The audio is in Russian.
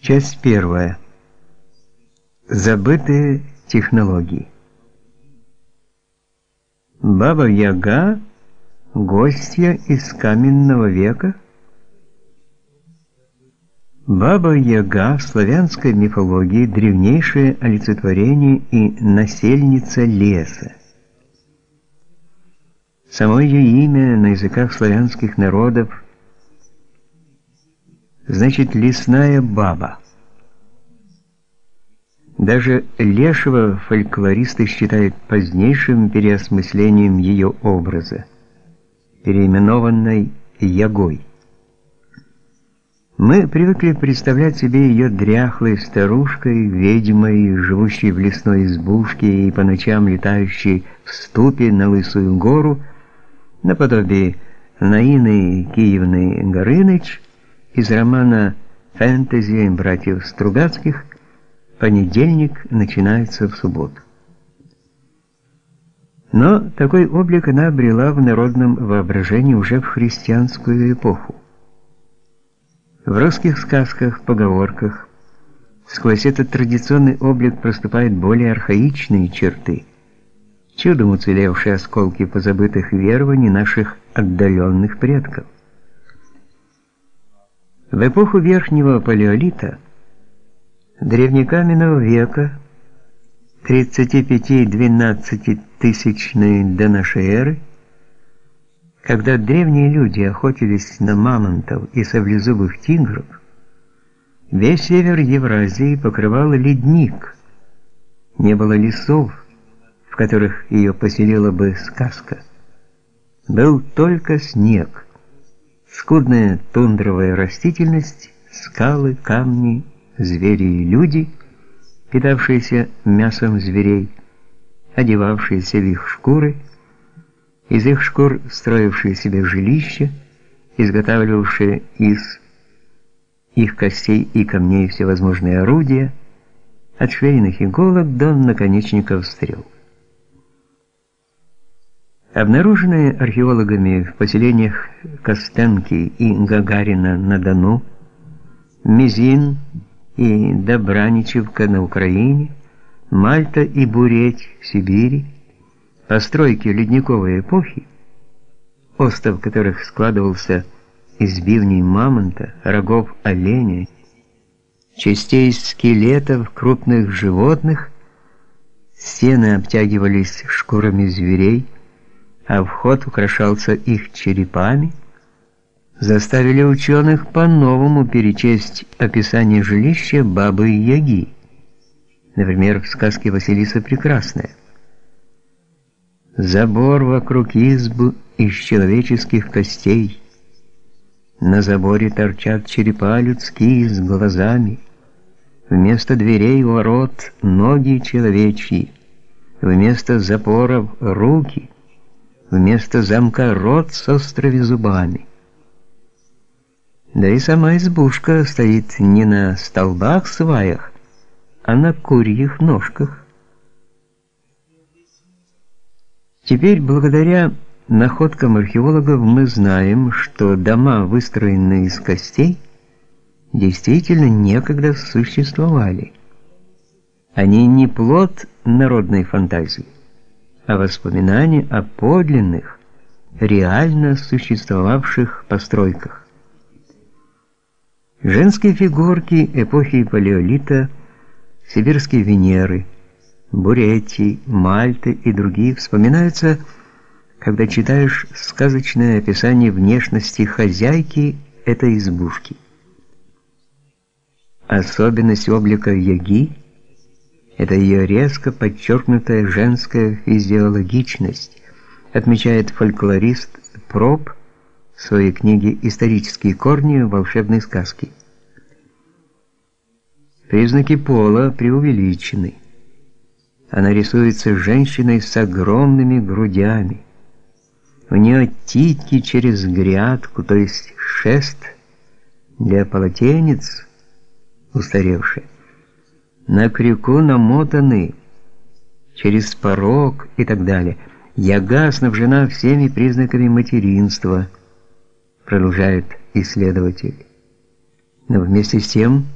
Часть первая. Забытые технологии. Баба-Яга – гостья из каменного века? Баба-Яга в славянской мифологии – древнейшее олицетворение и насельница леса. Само ее имя на языках славянских народов – значит лесная баба. Даже Лешего фольклористы считают позднейшим переосмыслением ее образа, переименованной Ягой. Мы привыкли представлять себе ее дряхлой старушкой, ведьмой, живущей в лесной избушке и по ночам летающей в ступе на Лысую гору, наподобие Наины Киевны Горыныч – из романа «Фэнтези» братьев Стругацких «Понедельник начинается в субботу». Но такой облик она обрела в народном воображении уже в христианскую эпоху. В русских сказках, поговорках сквозь этот традиционный облик проступают более архаичные черты, чудом уцелевшие осколки позабытых верований наших отдаленных предков. В эпоху Верхнего Палеолита, древнекаменного века, 35-12 тысячной до нашей эры, когда древние люди охотились на мамонтов и саблезубых тигров, весь север Евразии покрывал ледник. Не было лесов, в которых ее поселила бы сказка. Был только снег – скудная тундровая растительность, скалы, камни, звери и люди, питавшиеся мясом зверей, одевавшиеся в их шкуры, из их шкур строившие себе жилища, изготавливавшие из их костей и камней всевозможные орудия, от швейных иголок до наконечников стрел. Обнаруженные археологами в поселениях Костенки и Гагарина на Дону, Мизин и Добраничевка на Украине, Мальта и Буреть в Сибири, постройки ледниковой эпохи, остов которых складывался из бивней мамонта, рогов оленя, частей скелетов крупных животных, стены обтягивались шкурами зверей, а вход украшался их черепами, заставили ученых по-новому перечесть описание жилища Бабы-Яги. Например, в сказке Василиса Прекрасная. Забор вокруг избы из человеческих костей. На заборе торчат черепа людские с глазами. Вместо дверей ворот ноги человечьи. Вместо запоров руки – вместо замка рот с острыми зубами. Да и сама избушка стоит не на столбах-сваях, а на курьих ножках. Теперь, благодаря находкам археологов, мы знаем, что дома, выстроенные из костей, действительно некогда существовали. Они не плод народной фантазии а воспоминания о подлинных, реально существовавших постройках. Женские фигурки эпохи Палеолита, сибирские Венеры, Буретии, Мальты и другие вспоминаются, когда читаешь сказочное описание внешности хозяйки этой избушки. Особенность облика Яги – это ее резко подчеркнутая женская физиологичность, отмечает фольклорист Проб в своей книге «Исторические корни волшебной сказки». Признаки пола преувеличены. Она рисуется женщиной с огромными грудями. У нее титьки через грядку, то есть шест для полотенец устаревший на крюку намотаны через порог и так далее. Яга снабжена всеми признаками материнства, продолжает исследователь. Но вместе с тем